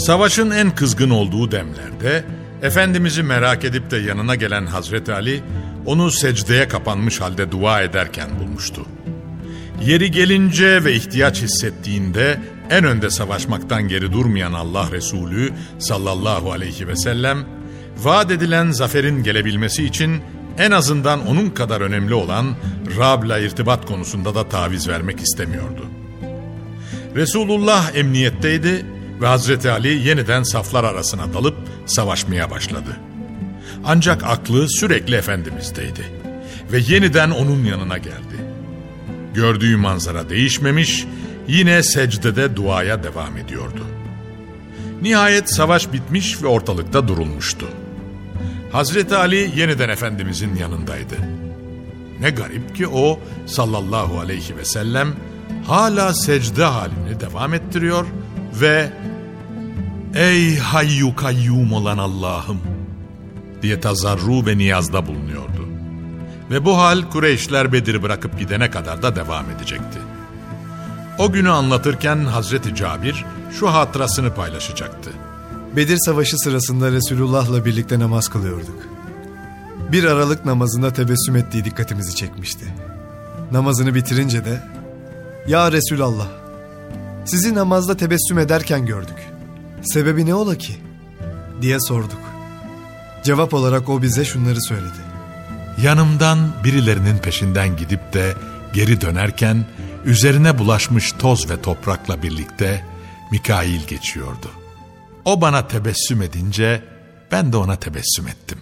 Savaşın en kızgın olduğu demlerde Efendimiz'i merak edip de yanına gelen Hazreti Ali onu secdeye kapanmış halde dua ederken bulmuştu. Yeri gelince ve ihtiyaç hissettiğinde en önde savaşmaktan geri durmayan Allah Resulü sallallahu aleyhi ve sellem vaat edilen zaferin gelebilmesi için en azından onun kadar önemli olan Rab'la irtibat konusunda da taviz vermek istemiyordu. Resulullah emniyetteydi ve Hazreti Ali yeniden saflar arasına dalıp savaşmaya başladı. Ancak aklı sürekli Efendimiz'deydi ve yeniden onun yanına geldi. Gördüğü manzara değişmemiş, yine secdede duaya devam ediyordu. Nihayet savaş bitmiş ve ortalıkta durulmuştu. Hazreti Ali yeniden Efendimizin yanındaydı. Ne garip ki o sallallahu aleyhi ve sellem hala secde halini devam ettiriyor ve ''Ey hayyu kayyum olan Allah'ım'' diye tazarru ve niyazda bulunuyordu. Ve bu hal Kureyşler Bedir bırakıp gidene kadar da devam edecekti. O günü anlatırken Hazreti Cabir şu hatırasını paylaşacaktı. Bedir Savaşı sırasında Resulullah'la birlikte namaz kılıyorduk. Bir aralık namazında tebessüm ettiği dikkatimizi çekmişti. Namazını bitirince de ''Ya Resulallah, sizi namazda tebessüm ederken gördük. Sebebi ne ola ki?'' diye sorduk. Cevap olarak o bize şunları söyledi. Yanımdan birilerinin peşinden gidip de geri dönerken üzerine bulaşmış toz ve toprakla birlikte Mikail geçiyordu. O bana tebessüm edince ben de ona tebessüm ettim.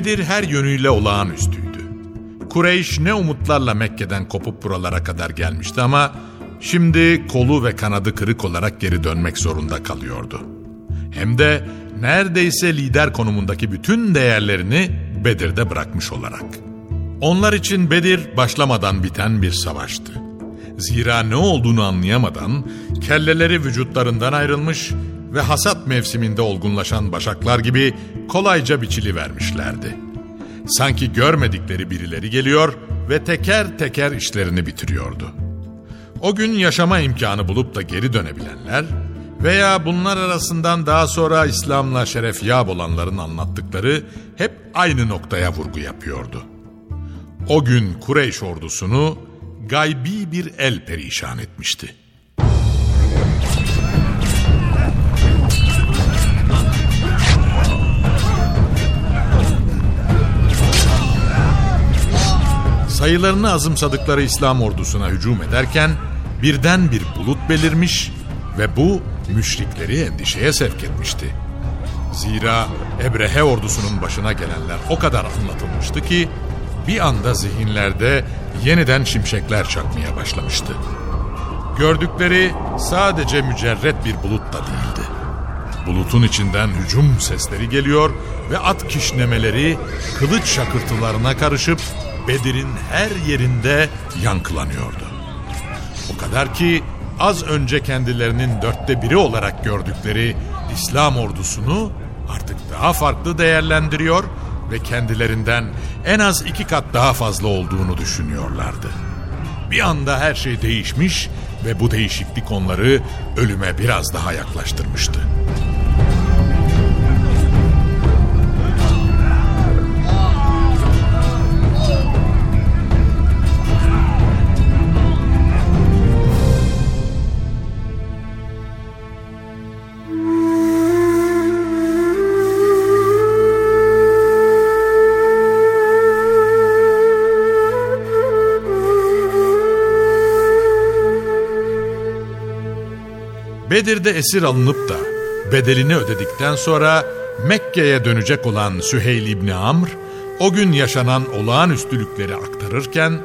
Bedir her yönüyle olağanüstüydü. Kureyş ne umutlarla Mekke'den kopup buralara kadar gelmişti ama şimdi kolu ve kanadı kırık olarak geri dönmek zorunda kalıyordu. Hem de neredeyse lider konumundaki bütün değerlerini Bedir'de bırakmış olarak. Onlar için Bedir başlamadan biten bir savaştı. Zira ne olduğunu anlayamadan kelleleri vücutlarından ayrılmış ve hasat mevsiminde olgunlaşan başaklar gibi kolayca biçili vermişlerdi. Sanki görmedikleri birileri geliyor ve teker teker işlerini bitiriyordu. O gün yaşama imkanı bulup da geri dönebilenler veya bunlar arasından daha sonra İslam'la şerefyab olanların anlattıkları hep aynı noktaya vurgu yapıyordu. O gün Kureyş ordusunu gaybi bir el perişan etmişti. Sayılarını azımsadıkları İslam ordusuna hücum ederken birden bir bulut belirmiş Ve bu müşrikleri endişeye sevk etmişti. Zira Ebrehe ordusunun başına gelenler o kadar anlatılmıştı ki bir anda zihinlerde yeniden şimşekler çakmaya başlamıştı. Gördükleri sadece mücerret bir bulut da değildi. Bulutun içinden hücum sesleri geliyor ve at kişnemeleri kılıç şakırtılarına karışıp Bedir'in her yerinde yankılanıyordu. O kadar ki az önce kendilerinin dörtte biri olarak gördükleri İslam ordusunu artık daha farklı değerlendiriyor ve kendilerinden en az iki kat daha fazla olduğunu düşünüyorlardı. Bir anda her şey değişmiş ve bu değişiklik onları ölüme biraz daha yaklaştırmıştı. Bedir'de esir alınıp da bedelini ödedikten sonra Mekke'ye dönecek olan Süheyl İbni Amr, o gün yaşanan olağanüstülükleri aktarırken,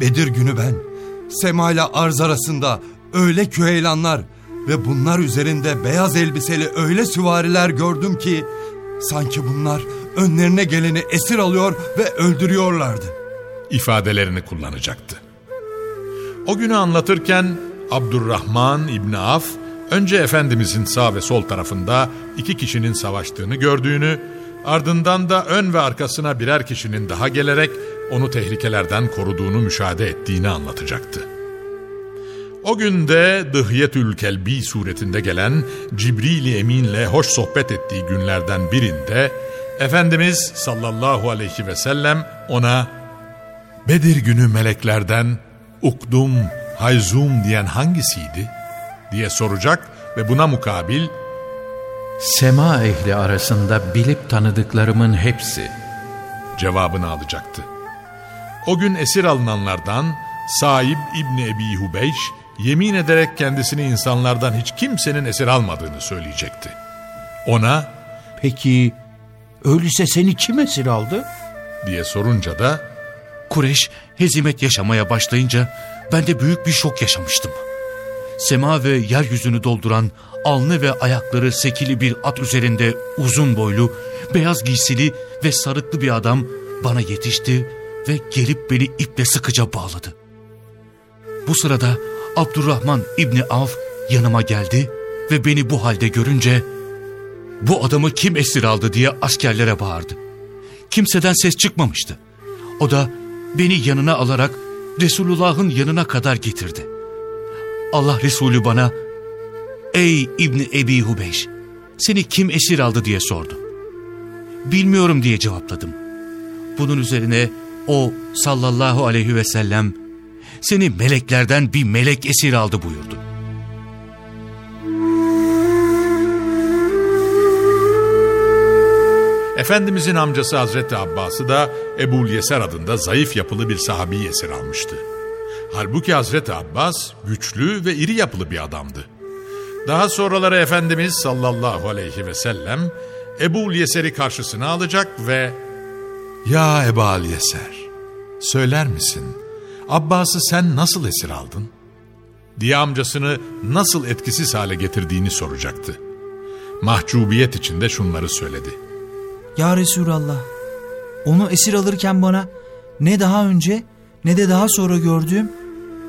Bedir günü ben, Sema ile arz arasında öyle küheylanlar ve bunlar üzerinde beyaz elbiseli öyle süvariler gördüm ki, sanki bunlar önlerine geleni esir alıyor ve öldürüyorlardı. ifadelerini kullanacaktı. O günü anlatırken Abdurrahman İbni Af önce Efendimizin sağ ve sol tarafında iki kişinin savaştığını gördüğünü, ardından da ön ve arkasına birer kişinin daha gelerek onu tehlikelerden koruduğunu müşahede ettiğini anlatacaktı. O günde Dıhyetül Kelbi suretinde gelen Cibril-i Emin'le hoş sohbet ettiği günlerden birinde Efendimiz sallallahu aleyhi ve sellem ona Bedir günü meleklerden Ukdum, Hayzum diyen hangisiydi? diye soracak ve buna mukabil Sema ehli arasında bilip tanıdıklarımın hepsi. cevabını alacaktı. O gün esir alınanlardan Saib İbni Ebi Hubeyş yemin ederek kendisini insanlardan hiç kimsenin esir almadığını söyleyecekti. Ona Peki öyleyse seni kim esir aldı? diye sorunca da Kureş hezimet yaşamaya başlayınca ben de büyük bir şok yaşamıştım. Sema ve yeryüzünü dolduran alnı ve ayakları sekili bir at üzerinde uzun boylu, beyaz giysili ve sarıklı bir adam bana yetişti ve gelip beni iple sıkıca bağladı. Bu sırada Abdurrahman İbni Avf yanıma geldi ve beni bu halde görünce bu adamı kim esir aldı diye askerlere bağırdı. Kimseden ses çıkmamıştı. O da beni yanına alarak Resulullah'ın yanına kadar getirdi. Allah Resulü bana Ey İbni Ebi Hubeyş seni kim esir aldı diye sordu. Bilmiyorum diye cevapladım. Bunun üzerine o sallallahu aleyhi ve sellem seni meleklerden bir melek esir aldı buyurdu. Efendimizin amcası Hazreti Abbas'ı da Ebul Yeser adında zayıf yapılı bir sahabi esir almıştı. Halbuki Hazreti Abbas güçlü ve iri yapılı bir adamdı. Daha sonraları Efendimiz sallallahu aleyhi ve sellem Ebul Yeser'i karşısına alacak ve ''Ya Ebal Yeser, söyler misin Abbas'ı sen nasıl esir aldın?'' diye amcasını nasıl etkisiz hale getirdiğini soracaktı. Mahcubiyet içinde şunları söyledi. Ya Resulallah, onu esir alırken bana ne daha önce ne de daha sonra gördüğüm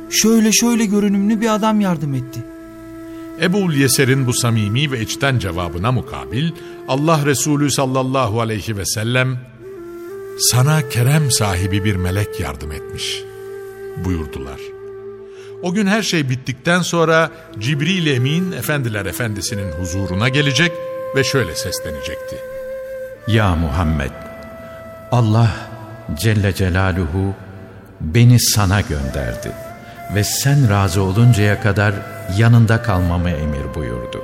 şöyle şöyle görünümlü bir adam yardım etti. Ebul Yeser'in bu samimi ve içten cevabına mukabil Allah Resulü sallallahu aleyhi ve sellem sana kerem sahibi bir melek yardım etmiş buyurdular. O gün her şey bittikten sonra Cibril Emin Efendiler Efendisi'nin huzuruna gelecek ve şöyle seslenecekti. Ya Muhammed, Allah Celle Celaluhu beni sana gönderdi ve sen razı oluncaya kadar yanında kalmamı emir buyurdu.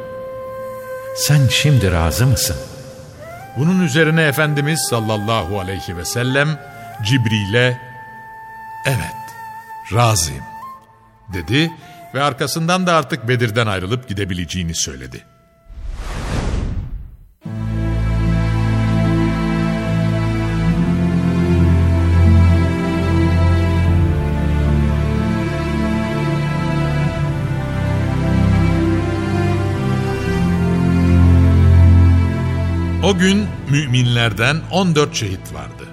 Sen şimdi razı mısın? Bunun üzerine Efendimiz sallallahu aleyhi ve sellem Cibril'e evet razıyım dedi ve arkasından da artık Bedir'den ayrılıp gidebileceğini söyledi. O gün müminlerden 14 şehit vardı.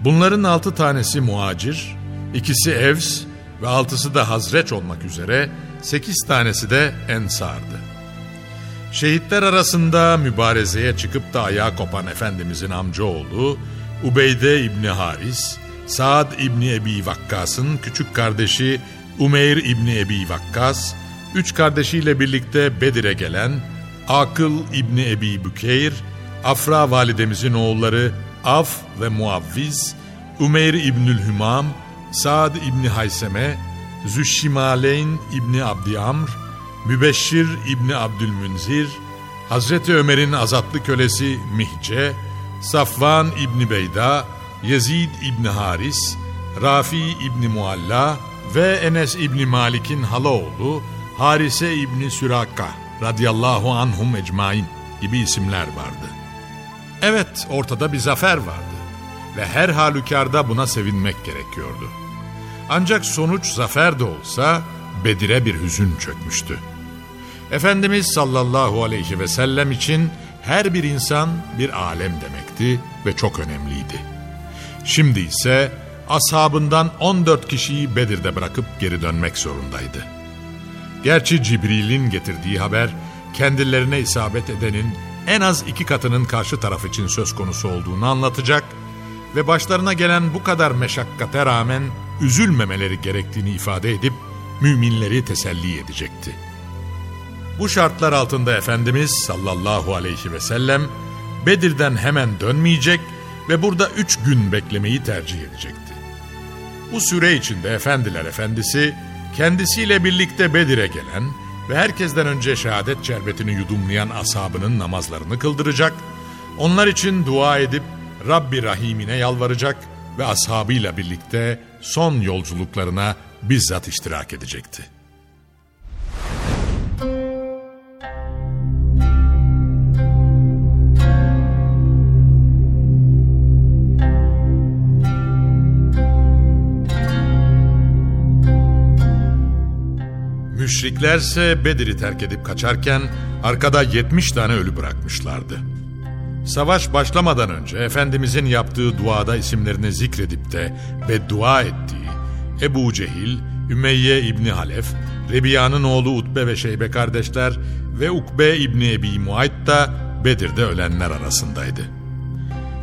Bunların altı tanesi muacir, ikisi Evs ve altısı da Hazreç olmak üzere sekiz tanesi de Ensar'dı. Şehitler arasında mübarezeye çıkıp da ayağa kopan Efendimizin amcaoğlu Ubeyde İbni Haris, Saad İbni Ebi Vakkas'ın küçük kardeşi Umeyr İbni Ebi Vakkas, üç kardeşiyle birlikte Bedir'e gelen Akıl İbni Ebi Bükeyr, Afra validemizin oğulları Af ve Muavviz, Umeyr İbnül Hümam, Saad İbni Hayseme, Züşşimaleyn İbni Abdi Amr, Mübeşşir İbni Abdülmünzir, Hazreti Ömer'in azatlı kölesi Mihce, Safvan İbni Beyda, Yezid İbni Haris, Rafi İbni Mualla ve Enes İbni Malik'in halaoğlu Harise İbni Süraka radıyallahu anhum ecmain gibi isimler vardı. Evet ortada bir zafer vardı ve her halükarda buna sevinmek gerekiyordu. Ancak sonuç zafer de olsa Bedir'e bir hüzün çökmüştü. Efendimiz sallallahu aleyhi ve sellem için her bir insan bir alem demekti ve çok önemliydi. Şimdi ise ashabından 14 kişiyi Bedir'de bırakıp geri dönmek zorundaydı. Gerçi Cibril'in getirdiği haber kendilerine isabet edenin en az iki katının karşı taraf için söz konusu olduğunu anlatacak ve başlarına gelen bu kadar meşakkate rağmen üzülmemeleri gerektiğini ifade edip müminleri teselli edecekti. Bu şartlar altında Efendimiz sallallahu aleyhi ve sellem Bedir'den hemen dönmeyecek ve burada üç gün beklemeyi tercih edecekti. Bu süre içinde Efendiler Efendisi kendisiyle birlikte Bedir'e gelen ve herkesten önce şehadet şerbetini yudumlayan ashabının namazlarını kıldıracak, onlar için dua edip Rabbi Rahim'ine yalvaracak ve ashabıyla birlikte son yolculuklarına bizzat iştirak edecekti. Müşriklerse Bedir'i terk edip kaçarken arkada 70 tane ölü bırakmışlardı. Savaş başlamadan önce Efendimizin yaptığı duada isimlerini zikredip de beddua ettiği Ebu Cehil, Ümeyye İbni Halef, Rebiya'nın oğlu Utbe ve Şeybe kardeşler ve Ukbe İbni Ebi Muayt da Bedir'de ölenler arasındaydı.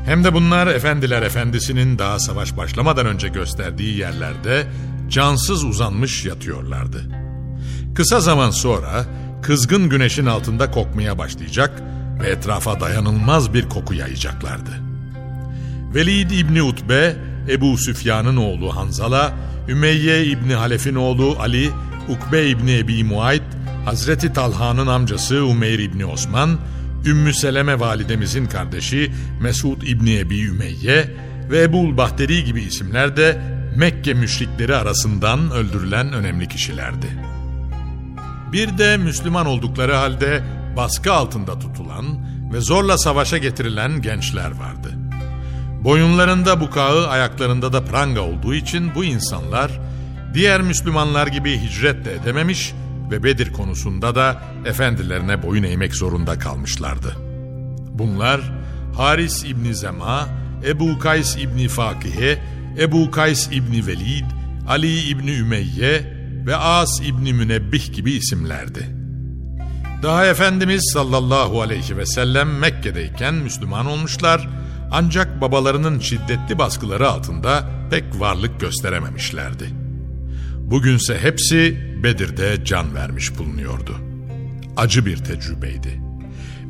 Hem de bunlar Efendiler Efendisi'nin daha savaş başlamadan önce gösterdiği yerlerde cansız uzanmış yatıyorlardı. Kısa zaman sonra kızgın güneşin altında kokmaya başlayacak ve etrafa dayanılmaz bir koku yayacaklardı. Velid İbni Utbe, Ebu Süfyan'ın oğlu Hanzala, Ümeyye İbni Halef'in oğlu Ali, Ukbe İbni Ebi Muayt, Hazreti Talha'nın amcası Umeyr İbni Osman, Ümmü Seleme validemizin kardeşi Mesud İbni Ebi Ümeyye ve Ebul Bahteri gibi isimler de Mekke müşrikleri arasından öldürülen önemli kişilerdi. Bir de Müslüman oldukları halde baskı altında tutulan ve zorla savaşa getirilen gençler vardı. Boyunlarında bukağı, ayaklarında da pranga olduğu için bu insanlar diğer Müslümanlar gibi hicret de edememiş ve Bedir konusunda da efendilerine boyun eğmek zorunda kalmışlardı. Bunlar Haris İbni Zema, Ebu Kays İbni Fakihe, Ebu Kays İbni Velid, Ali İbni Ümeyye ve As İbni Münebbih gibi isimlerdi. Daha Efendimiz sallallahu aleyhi ve sellem Mekke'deyken Müslüman olmuşlar ancak babalarının şiddetli baskıları altında pek varlık gösterememişlerdi. Bugünse hepsi Bedir'de can vermiş bulunuyordu. Acı bir tecrübeydi.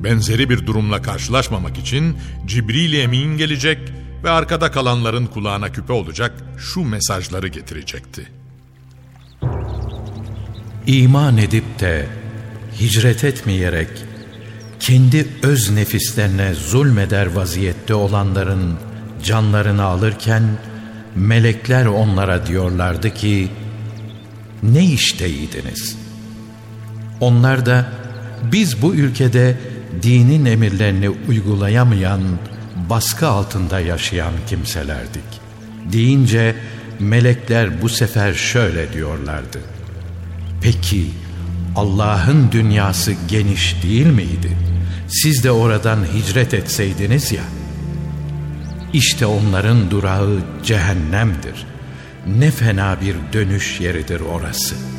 Benzeri bir durumla karşılaşmamak için Cibril Emin gelecek ve arkada kalanların kulağına küpe olacak şu mesajları getirecekti. İman edip de hicret etmeyerek kendi öz nefislerine zulmeder vaziyette olanların canlarını alırken melekler onlara diyorlardı ki ne işteydiniz? Onlar da biz bu ülkede dinin emirlerini uygulayamayan, baskı altında yaşayan kimselerdik. Deyince melekler bu sefer şöyle diyorlardı. Peki Allah'ın dünyası geniş değil miydi? Siz de oradan hicret etseydiniz ya. İşte onların durağı cehennemdir. Ne fena bir dönüş yeridir orası.''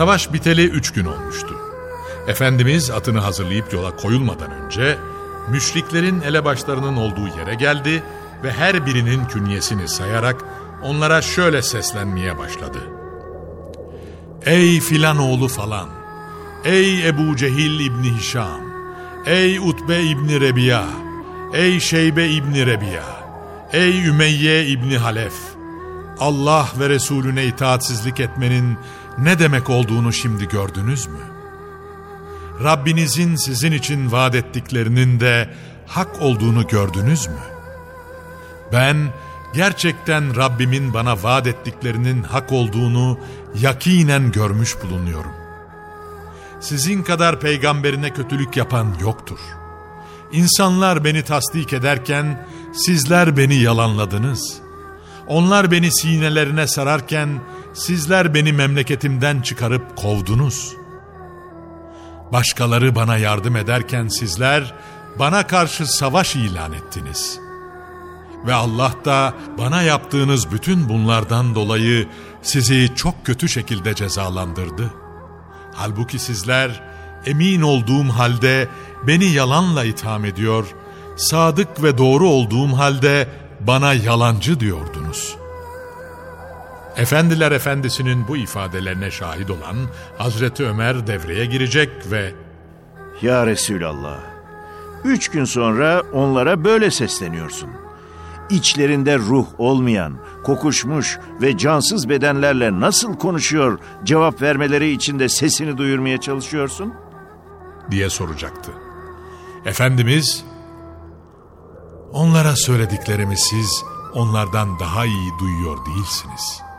Savaş biteli üç gün olmuştu. Efendimiz atını hazırlayıp yola koyulmadan önce müşriklerin elebaşlarının olduğu yere geldi ve her birinin künyesini sayarak onlara şöyle seslenmeye başladı. Ey filan oğlu falan, ey Ebu Cehil İbni Hişam, ey Utbe İbni Rebiya, ey Şeybe İbni Rebiya, ey Ümeyye İbni Halef, Allah ve Resulüne itaatsizlik etmenin ne demek olduğunu şimdi gördünüz mü? Rabbinizin sizin için vaat ettiklerinin de hak olduğunu gördünüz mü? Ben gerçekten Rabbimin bana vaat ettiklerinin hak olduğunu yakinen görmüş bulunuyorum. Sizin kadar peygamberine kötülük yapan yoktur. İnsanlar beni tasdik ederken sizler beni yalanladınız. Onlar beni sinelerine sararken sizler beni memleketimden çıkarıp kovdunuz. Başkaları bana yardım ederken sizler bana karşı savaş ilan ettiniz. Ve Allah da bana yaptığınız bütün bunlardan dolayı sizi çok kötü şekilde cezalandırdı. Halbuki sizler emin olduğum halde beni yalanla itham ediyor, sadık ve doğru olduğum halde bana yalancı diyordunuz.'' Efendiler Efendisi'nin bu ifadelerine şahit olan Hazreti Ömer devreye girecek ve Ya Resulallah, üç gün sonra onlara böyle sesleniyorsun. İçlerinde ruh olmayan, kokuşmuş ve cansız bedenlerle nasıl konuşuyor, cevap vermeleri için de sesini duyurmaya çalışıyorsun? diye soracaktı. Efendimiz, onlara söylediklerimi siz onlardan daha iyi duyuyor değilsiniz.''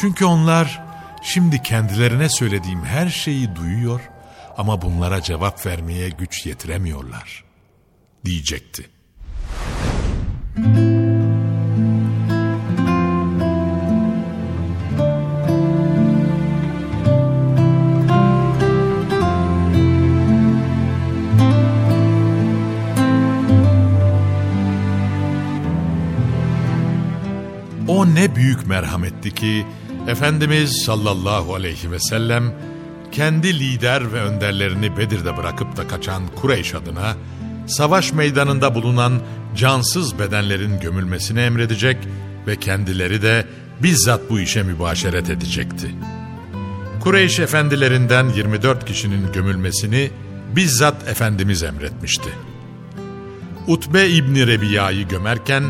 Çünkü onlar şimdi kendilerine söylediğim her şeyi duyuyor ama bunlara cevap vermeye güç yetiremiyorlar diyecekti. O ne büyük merhametti ki Efendimiz sallallahu aleyhi ve sellem kendi lider ve önderlerini Bedir'de bırakıp da kaçan Kureyş adına savaş meydanında bulunan cansız bedenlerin gömülmesini emredecek ve kendileri de bizzat bu işe mübaşeret edecekti. Kureyş efendilerinden 24 kişinin gömülmesini bizzat Efendimiz emretmişti. Utbe İbni Rebiya'yı gömerken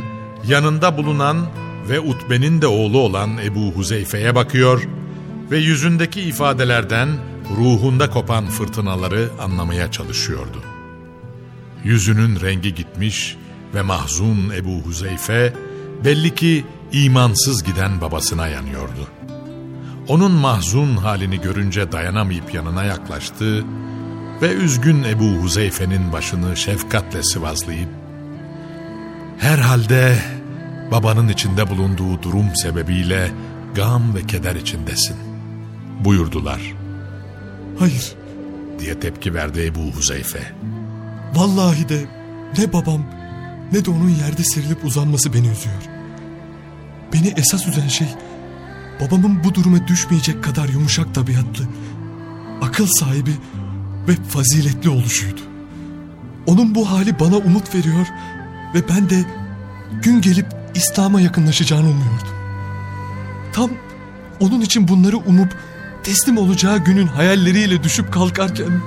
yanında bulunan ve Utbe'nin de oğlu olan Ebu Huzeyfe'ye bakıyor ve yüzündeki ifadelerden ruhunda kopan fırtınaları anlamaya çalışıyordu. Yüzünün rengi gitmiş ve mahzun Ebu Huzeyfe belli ki imansız giden babasına yanıyordu. Onun mahzun halini görünce dayanamayıp yanına yaklaştı ve üzgün Ebu Huzeyfe'nin başını şefkatle sıvazlayıp ''Herhalde babanın içinde bulunduğu durum sebebiyle gam ve keder içindesin buyurdular. Hayır diye tepki verdi Ebu Huzeyfe. Vallahi de ne babam ne de onun yerde serilip uzanması beni üzüyor. Beni esas üzen şey babamın bu duruma düşmeyecek kadar yumuşak tabiatlı, akıl sahibi ve faziletli oluşuydu. Onun bu hali bana umut veriyor ve ben de gün gelip İslam'a yakınlaşacağını umuyordum. Tam onun için bunları umup teslim olacağı günün hayalleriyle düşüp kalkarken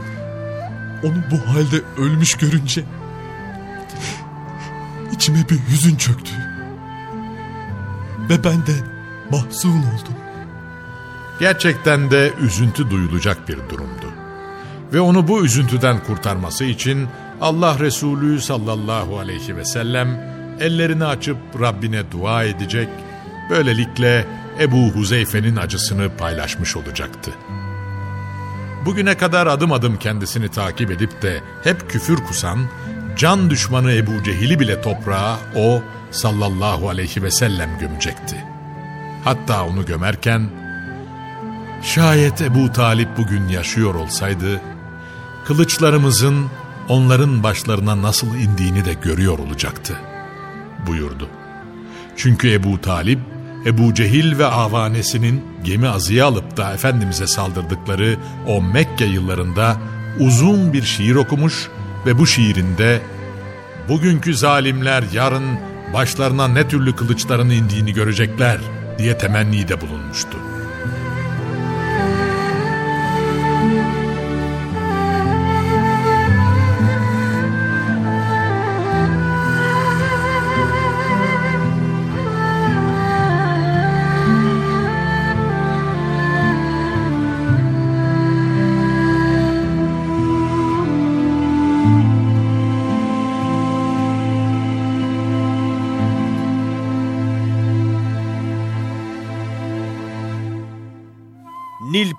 onu bu halde ölmüş görünce içime bir hüzün çöktü. Ve ben de mahzun oldum. Gerçekten de üzüntü duyulacak bir durumdu. Ve onu bu üzüntüden kurtarması için Allah Resulü sallallahu aleyhi ve sellem ellerini açıp Rabbine dua edecek, böylelikle Ebu Huzeyfe'nin acısını paylaşmış olacaktı. Bugüne kadar adım adım kendisini takip edip de hep küfür kusan, can düşmanı Ebu Cehil'i bile toprağa o sallallahu aleyhi ve sellem gömecekti. Hatta onu gömerken, şayet Ebu Talip bugün yaşıyor olsaydı, kılıçlarımızın onların başlarına nasıl indiğini de görüyor olacaktı, buyurdu. Çünkü Ebu Talip, Ebu Cehil ve avanesinin gemi azıya alıp da Efendimiz'e saldırdıkları o Mekke yıllarında uzun bir şiir okumuş ve bu şiirinde bugünkü zalimler yarın başlarına ne türlü kılıçların indiğini görecekler diye temennide bulunmuştu.